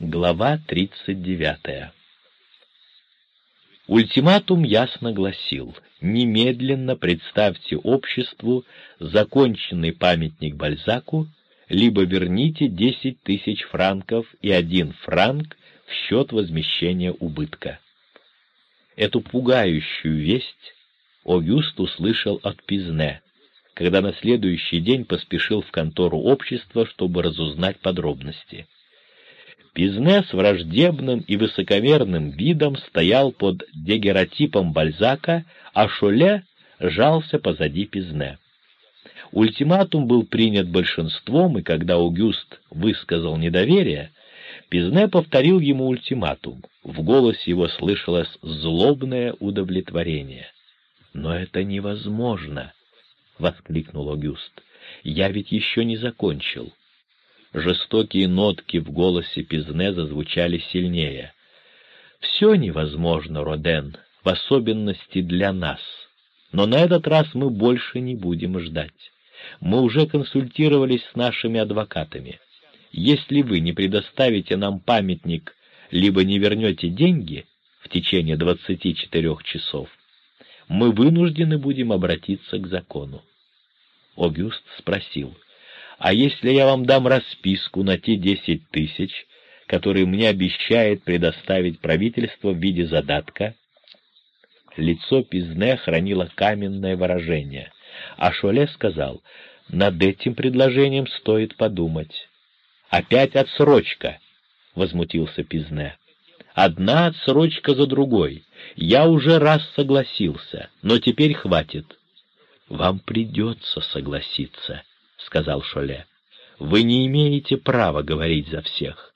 Глава 39. Ультиматум ясно гласил «Немедленно представьте обществу законченный памятник Бальзаку, либо верните 10 тысяч франков и один франк в счет возмещения убытка». Эту пугающую весть Огюст услышал от Пизне, когда на следующий день поспешил в контору общества, чтобы разузнать подробности. Пизне с враждебным и высокомерным видом стоял под дегеротипом Бальзака, а Шоле жался позади Пизне. Ультиматум был принят большинством, и когда Аугюст высказал недоверие, Пизне повторил ему ультиматум. В голосе его слышалось злобное удовлетворение. «Но это невозможно!» — воскликнул Аугюст. «Я ведь еще не закончил. Жестокие нотки в голосе Пизне зазвучали сильнее. «Все невозможно, Роден, в особенности для нас. Но на этот раз мы больше не будем ждать. Мы уже консультировались с нашими адвокатами. Если вы не предоставите нам памятник, либо не вернете деньги в течение 24 часов, мы вынуждены будем обратиться к закону. Огюст спросил — а если я вам дам расписку на те десять тысяч, которые мне обещает предоставить правительство в виде задатка? Лицо Пизне хранило каменное выражение, а Шоле сказал, над этим предложением стоит подумать. «Опять отсрочка!» — возмутился Пизне. «Одна отсрочка за другой. Я уже раз согласился, но теперь хватит». «Вам придется согласиться», — сказал Шоле. «Вы не имеете права говорить за всех.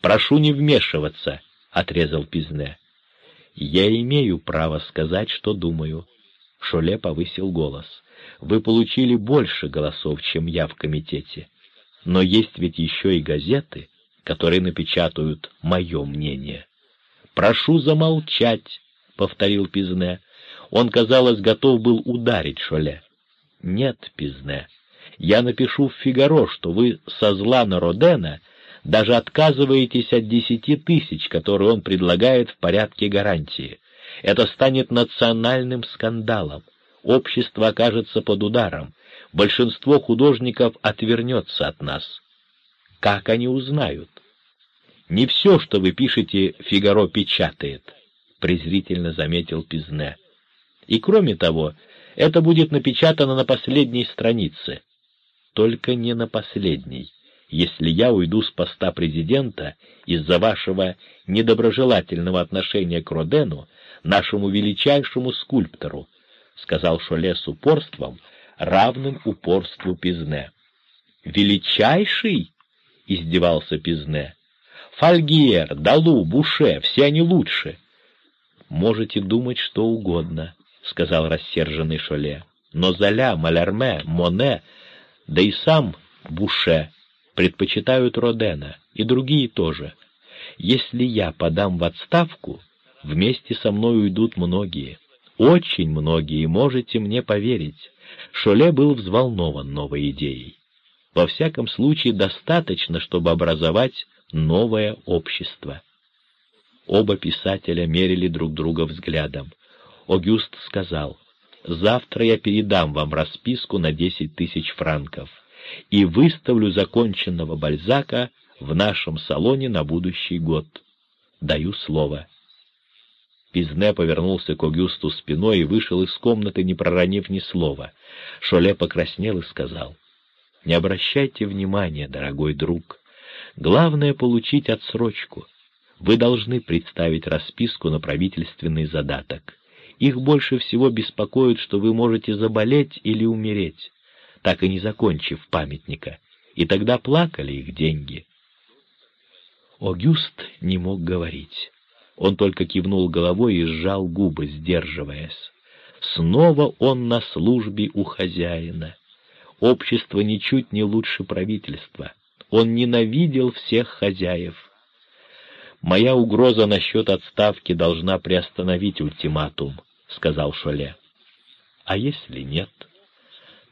Прошу не вмешиваться», — отрезал Пизне. «Я имею право сказать, что думаю». Шоле повысил голос. «Вы получили больше голосов, чем я в комитете. Но есть ведь еще и газеты, которые напечатают мое мнение». «Прошу замолчать», — повторил Пизне. Он, казалось, готов был ударить Шоле. «Нет, Пизне, я напишу в «Фигаро», что вы со зла на Родена даже отказываетесь от десяти тысяч, которые он предлагает в порядке гарантии. Это станет национальным скандалом. Общество окажется под ударом. Большинство художников отвернется от нас. Как они узнают? Не все, что вы пишете, «Фигаро» печатает, — презрительно заметил Пизне. И кроме того, это будет напечатано на последней странице только не на последней. Если я уйду с поста президента из-за вашего недоброжелательного отношения к Родену, нашему величайшему скульптору, — сказал Шоле с упорством, равным упорству Пизне. «Величайший?» — издевался Пизне. «Фальгиер, Далу, Буше, все они лучше». «Можете думать что угодно», — сказал рассерженный Шоле. «Но Золя, Малярме, Моне да и сам Буше предпочитают Родена, и другие тоже. Если я подам в отставку, вместе со мной уйдут многие. Очень многие, можете мне поверить. Шоле был взволнован новой идеей. Во всяком случае, достаточно, чтобы образовать новое общество. Оба писателя мерили друг друга взглядом. Огюст сказал, Завтра я передам вам расписку на десять тысяч франков и выставлю законченного Бальзака в нашем салоне на будущий год. Даю слово. Пизне повернулся к Огюсту спиной и вышел из комнаты, не проронив ни слова. Шоле покраснел и сказал, «Не обращайте внимания, дорогой друг. Главное — получить отсрочку. Вы должны представить расписку на правительственный задаток. Их больше всего беспокоит, что вы можете заболеть или умереть, так и не закончив памятника, и тогда плакали их деньги. Огюст не мог говорить. Он только кивнул головой и сжал губы, сдерживаясь. Снова он на службе у хозяина. Общество ничуть не лучше правительства. Он ненавидел всех хозяев. Моя угроза насчет отставки должна приостановить ультиматум, — сказал Шоле. А если нет?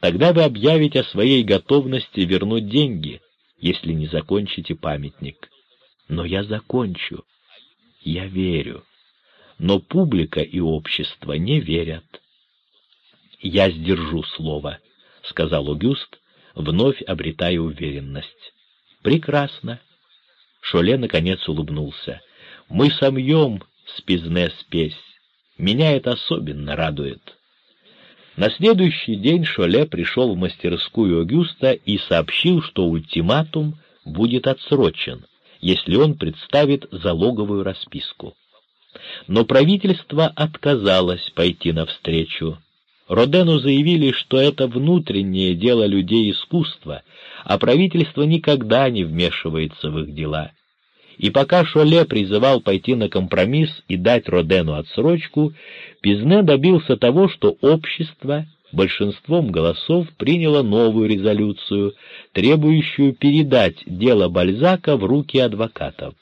Тогда вы объявите о своей готовности вернуть деньги, если не закончите памятник. но я закончу. Я верю. Но публика и общество не верят. «Я сдержу слово», — сказал Огюст, вновь обретая уверенность. «Прекрасно». Шоле наконец улыбнулся. «Мы сомьем спизне спесь. Меня это особенно радует». На следующий день Шоле пришел в мастерскую Огюста и сообщил, что ультиматум будет отсрочен, если он представит залоговую расписку. Но правительство отказалось пойти навстречу. Родену заявили, что это внутреннее дело людей искусства, а правительство никогда не вмешивается в их дела. И пока Шоле призывал пойти на компромисс и дать Родену отсрочку, Пизне добился того, что общество большинством голосов приняло новую резолюцию, требующую передать дело Бальзака в руки адвокатов.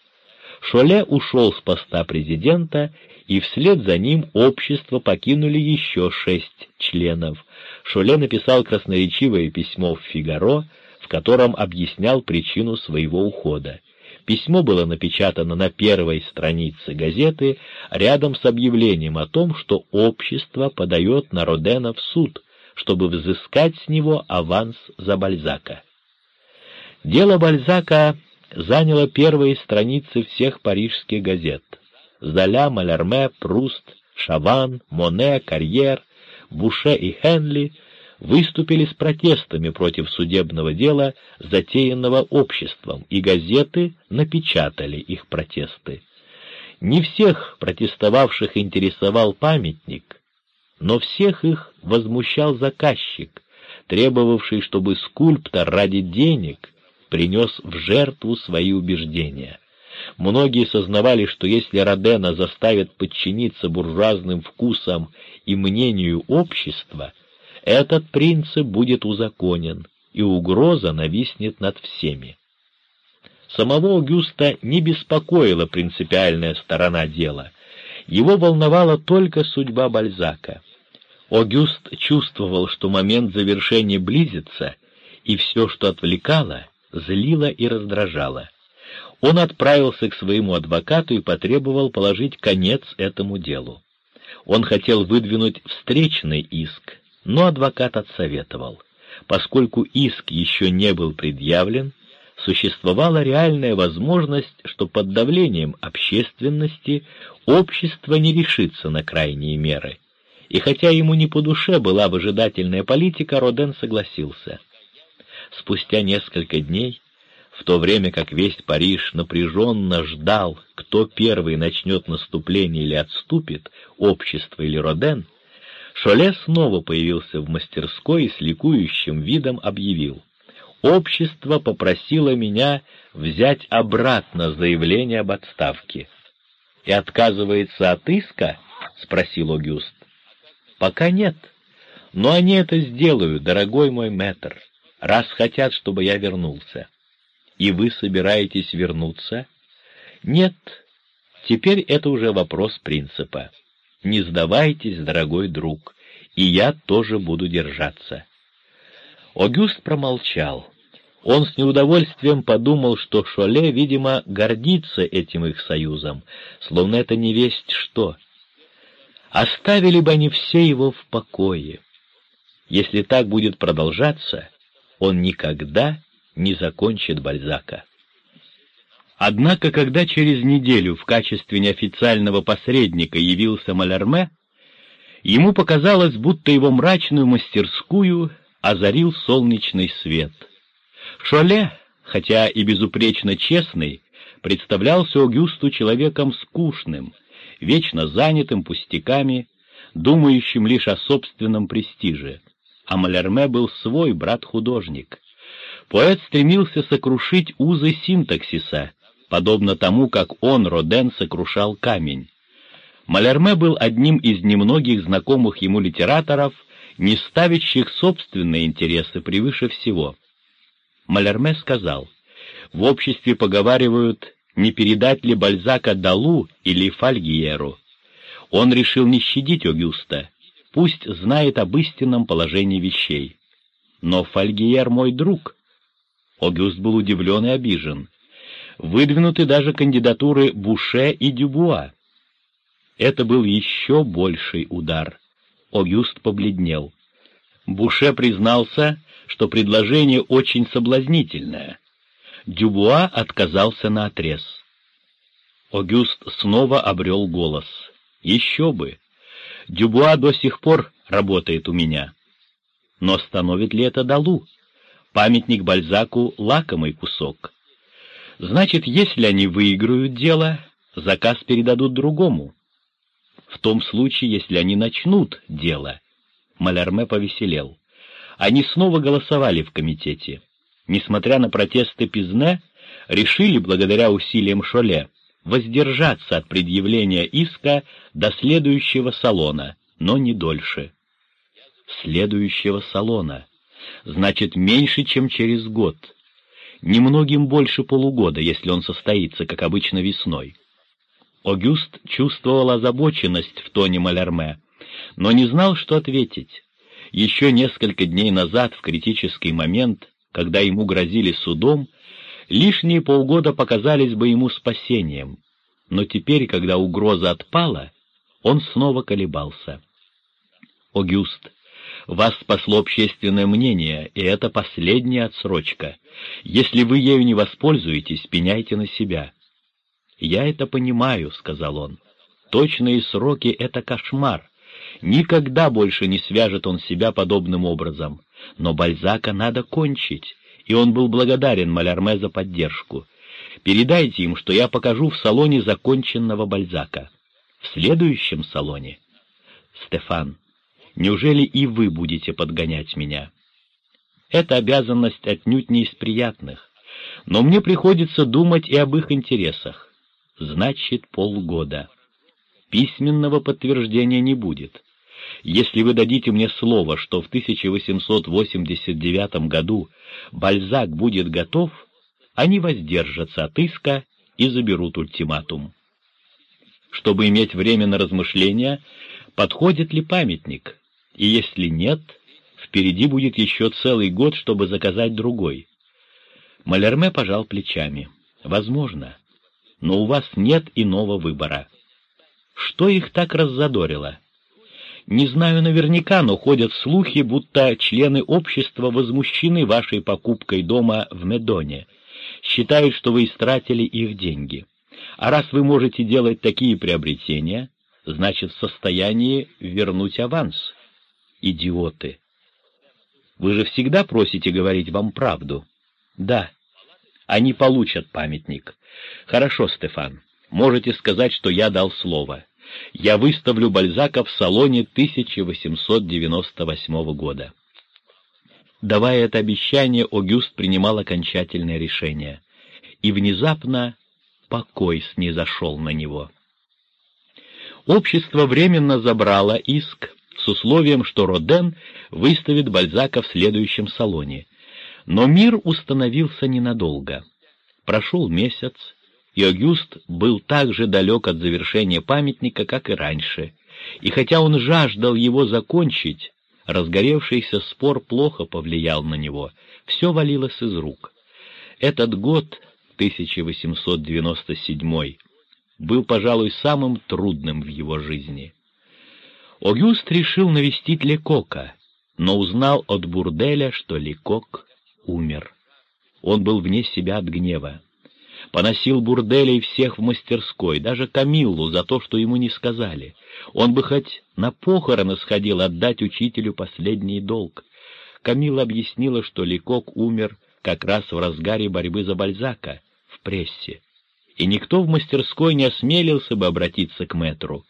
Шоле ушел с поста президента, и вслед за ним общество покинули еще шесть членов. Шоле написал красноречивое письмо в «Фигаро», в котором объяснял причину своего ухода. Письмо было напечатано на первой странице газеты рядом с объявлением о том, что общество подает на Родена в суд, чтобы взыскать с него аванс за Бальзака. Дело Бальзака заняло первые страницы всех парижских газет. Золя, Малярме, Пруст, Шаван, Моне, Карьер, Буше и Хенли выступили с протестами против судебного дела, затеянного обществом, и газеты напечатали их протесты. Не всех протестовавших интересовал памятник, но всех их возмущал заказчик, требовавший, чтобы скульптор ради денег принес в жертву свои убеждения. Многие сознавали, что если Родена заставит подчиниться буржуазным вкусам и мнению общества, этот принцип будет узаконен, и угроза нависнет над всеми. Самого Аугуста не беспокоила принципиальная сторона дела. Его волновала только судьба Бальзака. Огюст чувствовал, что момент завершения близится, и все, что отвлекало, злило и раздражало. Он отправился к своему адвокату и потребовал положить конец этому делу. Он хотел выдвинуть встречный иск, но адвокат отсоветовал. Поскольку иск еще не был предъявлен, существовала реальная возможность, что под давлением общественности общество не решится на крайние меры. И хотя ему не по душе была выжидательная политика, Роден согласился. Спустя несколько дней в то время как весь Париж напряженно ждал, кто первый начнет наступление или отступит, общество или Роден, Шоле снова появился в мастерской и с ликующим видом объявил. «Общество попросило меня взять обратно заявление об отставке». «И отказывается от иска?» — спросил Огюст. «Пока нет. Но они это сделают, дорогой мой мэтр, раз хотят, чтобы я вернулся». И вы собираетесь вернуться? Нет. Теперь это уже вопрос принципа. Не сдавайтесь, дорогой друг, и я тоже буду держаться. Огюст промолчал. Он с неудовольствием подумал, что Шоле, видимо, гордится этим их союзом, словно это не весть что. Оставили бы они все его в покое. Если так будет продолжаться, он никогда не закончит Бальзака. Однако, когда через неделю в качестве неофициального посредника явился Малярме, ему показалось, будто его мрачную мастерскую озарил солнечный свет. Шоле, хотя и безупречно честный, представлялся Огюсту человеком скучным, вечно занятым пустяками, думающим лишь о собственном престиже, а Малярме был свой брат-художник — Поэт стремился сокрушить узы синтаксиса, подобно тому, как он, Роден, сокрушал камень. Малярме был одним из немногих знакомых ему литераторов, не ставящих собственные интересы превыше всего. Малярме сказал, «В обществе поговаривают, не передать ли Бальзака Далу или Фальгиеру. Он решил не щадить Огюста, пусть знает об истинном положении вещей. Но Фальгиер мой друг», Огюст был удивлен и обижен. Выдвинуты даже кандидатуры Буше и Дюбуа. Это был еще больший удар. Огюст побледнел. Буше признался, что предложение очень соблазнительное. Дюбуа отказался на отрез. Огюст снова обрел голос. «Еще бы! Дюбуа до сих пор работает у меня. Но остановит ли это Далу? Памятник Бальзаку — лакомый кусок. Значит, если они выиграют дело, заказ передадут другому. В том случае, если они начнут дело. Малярме повеселел. Они снова голосовали в комитете. Несмотря на протесты Пизне, решили, благодаря усилиям Шоле, воздержаться от предъявления иска до следующего салона, но не дольше. Следующего салона. Значит, меньше, чем через год. Немногим больше полугода, если он состоится, как обычно, весной. Огюст чувствовал озабоченность в тоне Малярме, но не знал, что ответить. Еще несколько дней назад, в критический момент, когда ему грозили судом, лишние полгода показались бы ему спасением, но теперь, когда угроза отпала, он снова колебался. «Огюст, вас спасло общественное мнение, и это последняя отсрочка. Если вы ею не воспользуетесь, пеняйте на себя». «Я это понимаю», — сказал он. «Точные сроки — это кошмар. Никогда больше не свяжет он себя подобным образом. Но Бальзака надо кончить, и он был благодарен Малярме за поддержку. Передайте им, что я покажу в салоне законченного Бальзака. В следующем салоне. Стефан, неужели и вы будете подгонять меня? Это обязанность отнюдь не из приятных, но мне приходится думать и об их интересах. Значит, полгода. Письменного подтверждения не будет. Если вы дадите мне слово, что в 1889 году Бальзак будет готов, они воздержатся от иска и заберут ультиматум. Чтобы иметь время на размышления, подходит ли памятник, и если нет, впереди будет еще целый год, чтобы заказать другой. Малерме пожал плечами. Возможно, но у вас нет иного выбора. Что их так раззадорило? Не знаю наверняка, но ходят слухи, будто члены общества возмущены вашей покупкой дома в Медоне, считают, что вы истратили их деньги. А раз вы можете делать такие приобретения, значит, в состоянии вернуть аванс. Идиоты! Вы же всегда просите говорить вам правду. Да, они получат памятник. Хорошо, Стефан, можете сказать, что я дал слово я выставлю Бальзака в салоне 1898 года. Давая это обещание, Огюст принимал окончательное решение, и внезапно покой снизошел на него. Общество временно забрало иск с условием, что Роден выставит Бальзака в следующем салоне, но мир установился ненадолго. Прошел месяц, и Огюст был так же далек от завершения памятника, как и раньше, и хотя он жаждал его закончить, разгоревшийся спор плохо повлиял на него, все валилось из рук. Этот год, 1897, был, пожалуй, самым трудным в его жизни. Огюст решил навестить Лекока, но узнал от Бурделя, что Лекок умер. Он был вне себя от гнева поносил бурделей всех в мастерской, даже Камиллу за то, что ему не сказали. Он бы хоть на похороны сходил отдать учителю последний долг. Камилла объяснила, что Ликок умер как раз в разгаре борьбы за Бальзака в прессе, и никто в мастерской не осмелился бы обратиться к мэтру.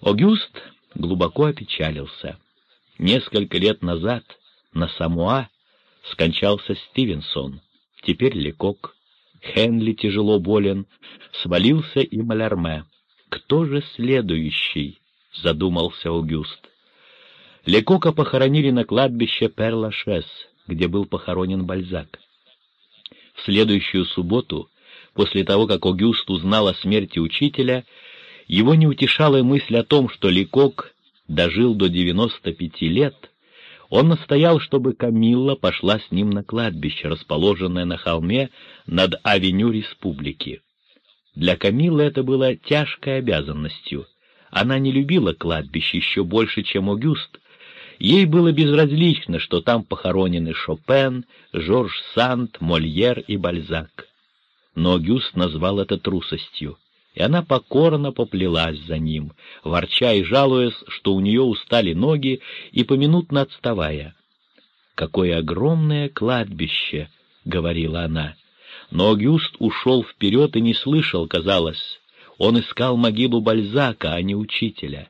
Огюст глубоко опечалился. Несколько лет назад на Самуа скончался Стивенсон, теперь Лекок. Хенли тяжело болен, свалился и Малярме. Кто же следующий? — задумался Аугюст. Лекока похоронили на кладбище Перлашес, где был похоронен Бальзак. В следующую субботу, после того, как Огюст узнал о смерти учителя, его не утешала мысль о том, что Лекок дожил до 95 лет, Он настоял, чтобы Камилла пошла с ним на кладбище, расположенное на холме над авеню Республики. Для Камиллы это было тяжкой обязанностью. Она не любила кладбище еще больше, чем Огюст. Ей было безразлично, что там похоронены Шопен, Жорж Санд, Мольер и Бальзак. Но Огюст назвал это трусостью и она покорно поплелась за ним, ворча и жалуясь, что у нее устали ноги и поминутно отставая. «Какое огромное кладбище!» — говорила она. Но Огюст ушел вперед и не слышал, казалось. Он искал могилу Бальзака, а не учителя.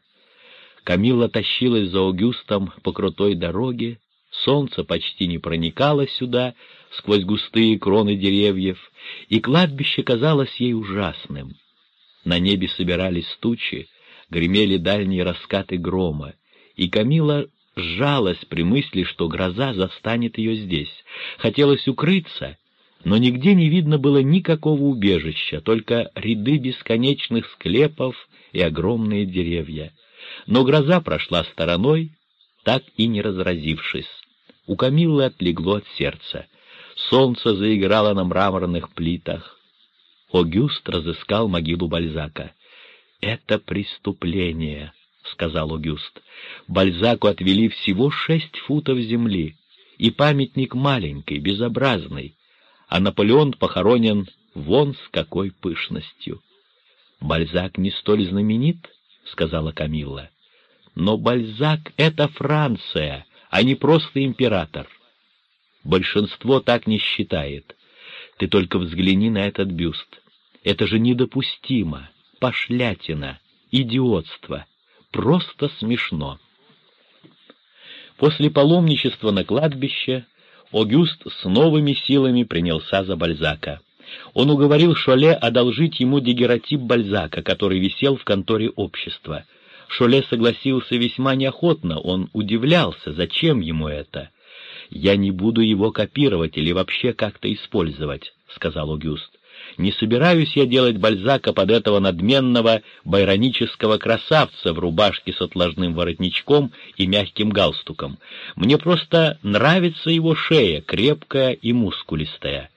Камила тащилась за Огюстом по крутой дороге, солнце почти не проникало сюда, сквозь густые кроны деревьев, и кладбище казалось ей ужасным. На небе собирались тучи, гремели дальние раскаты грома, и Камила сжалась при мысли, что гроза застанет ее здесь. Хотелось укрыться, но нигде не видно было никакого убежища, только ряды бесконечных склепов и огромные деревья. Но гроза прошла стороной, так и не разразившись. У Камиллы отлегло от сердца. Солнце заиграло на мраморных плитах. Огюст разыскал могилу Бальзака. «Это преступление», — сказал Огюст. «Бальзаку отвели всего шесть футов земли, и памятник маленький, безобразный, а Наполеон похоронен вон с какой пышностью». «Бальзак не столь знаменит», — сказала Камилла. «Но Бальзак — это Франция, а не просто император. Большинство так не считает. Ты только взгляни на этот бюст. Это же недопустимо, пошлятина, идиотство, просто смешно. После паломничества на кладбище Огюст с новыми силами принялся за Бальзака. Он уговорил Шоле одолжить ему дегеротип Бальзака, который висел в конторе общества. Шоле согласился весьма неохотно, он удивлялся, зачем ему это. «Я не буду его копировать или вообще как-то использовать», — сказал Огюст. Не собираюсь я делать Бальзака под этого надменного байронического красавца в рубашке с отложным воротничком и мягким галстуком. Мне просто нравится его шея, крепкая и мускулистая.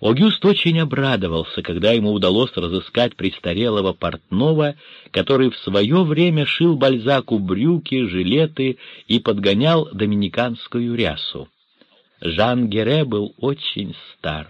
Огюст очень обрадовался, когда ему удалось разыскать престарелого портного, который в свое время шил Бальзаку брюки, жилеты и подгонял доминиканскую рясу. Жан Гере был очень стар.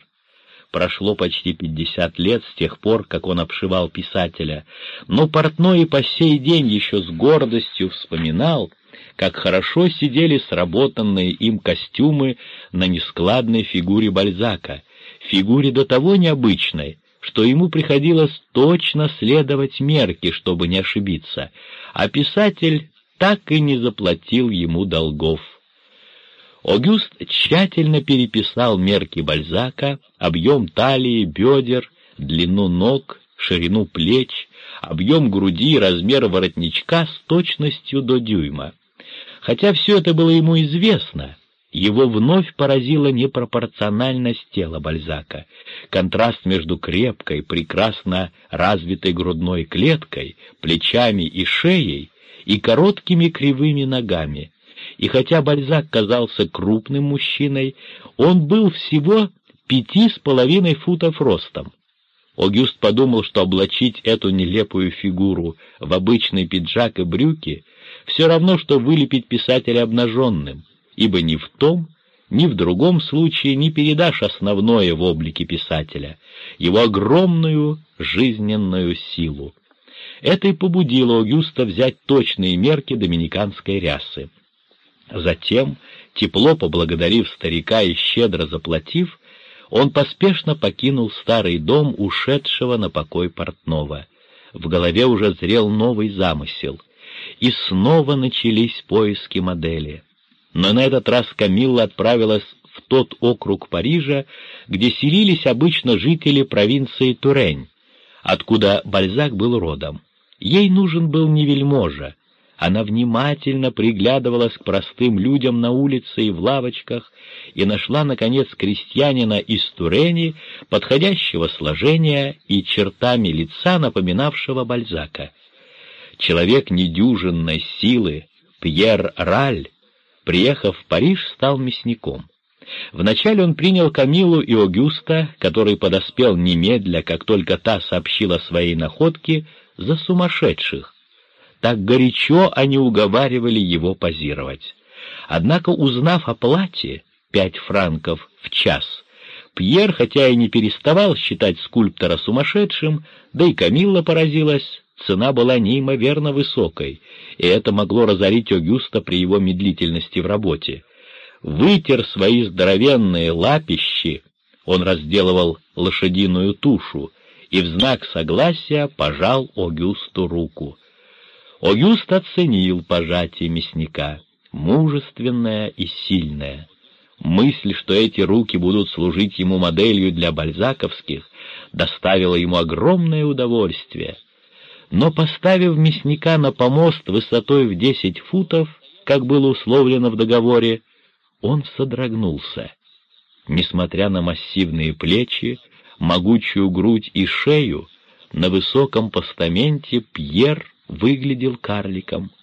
Прошло почти пятьдесят лет с тех пор, как он обшивал писателя, но портной и по сей день еще с гордостью вспоминал, как хорошо сидели сработанные им костюмы на нескладной фигуре Бальзака, фигуре до того необычной, что ему приходилось точно следовать мерке, чтобы не ошибиться, а писатель так и не заплатил ему долгов. Огюст тщательно переписал мерки Бальзака, объем талии, бедер, длину ног, ширину плеч, объем груди и размер воротничка с точностью до дюйма. Хотя все это было ему известно, его вновь поразила непропорциональность тела Бальзака, контраст между крепкой, прекрасно развитой грудной клеткой, плечами и шеей и короткими кривыми ногами, и хотя Бальзак казался крупным мужчиной, он был всего пяти с половиной футов ростом. Огюст подумал, что облачить эту нелепую фигуру в обычный пиджак и брюки все равно, что вылепить писателя обнаженным, ибо ни в том, ни в другом случае не передашь основное в облике писателя, его огромную жизненную силу. Это и побудило Огюста взять точные мерки доминиканской рясы. Затем, тепло поблагодарив старика и щедро заплатив, он поспешно покинул старый дом ушедшего на покой портного. В голове уже зрел новый замысел. И снова начались поиски модели. Но на этот раз Камилла отправилась в тот округ Парижа, где селились обычно жители провинции Турень, откуда Бальзак был родом. Ей нужен был не вельможа, она внимательно приглядывалась к простым людям на улице и в лавочках и нашла, наконец, крестьянина из Турени, подходящего сложения и чертами лица, напоминавшего Бальзака. Человек недюжинной силы, Пьер Раль, приехав в Париж, стал мясником. Вначале он принял Камилу и Огюста, который подоспел немедля, как только та сообщила своей находке, за сумасшедших. Так горячо они уговаривали его позировать. Однако, узнав о плате, пять франков в час, Пьер, хотя и не переставал считать скульптора сумасшедшим, да и Камилла поразилась, цена была неимоверно высокой, и это могло разорить Огюста при его медлительности в работе. Вытер свои здоровенные лапищи, он разделывал лошадиную тушу, и в знак согласия пожал Огюсту руку. Огюст оценил пожатие мясника, мужественное и сильное. Мысль, что эти руки будут служить ему моделью для бальзаковских, доставила ему огромное удовольствие. Но поставив мясника на помост высотой в десять футов, как было условлено в договоре, он содрогнулся. Несмотря на массивные плечи, могучую грудь и шею, на высоком постаменте Пьер выглядел карликом —